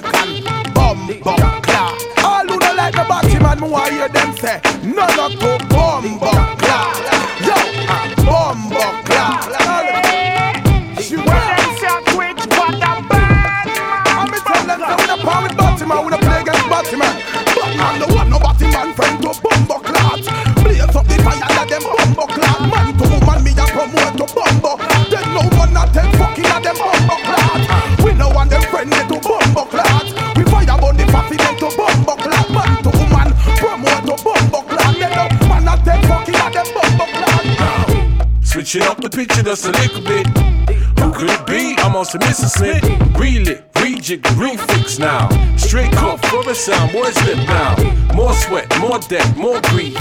Jamaican. Bum, bum, clap. All who don't like the man, me want hear them say, none of to bum, bum, clap. Switching up the picture just a little bit. Who could it be? I'm on some Mrs. Smith. Reel it, rejig, refix now. Straight cut for the sound, boys slip now. More sweat, more debt, more grief.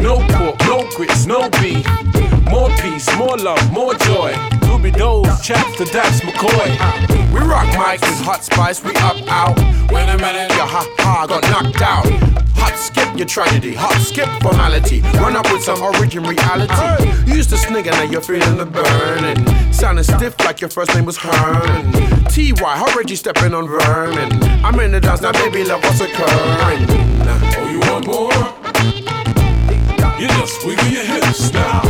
No pork, no grits, no beef. To Dax McCoy. Uh, we rock mics with hot spice, we up out. When a minute, your ha ha got knocked out. Hot skip your tragedy, hot skip formality. Run up with some origin reality. You used to snigger, now you're feeling the burning. Sounding stiff like your first name was Herman. TY, how Reggie stepping on vermin. I'm in the dance now, baby, love what's occurring. Oh, you want more? You just wiggle your hips now.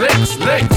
More? Licks,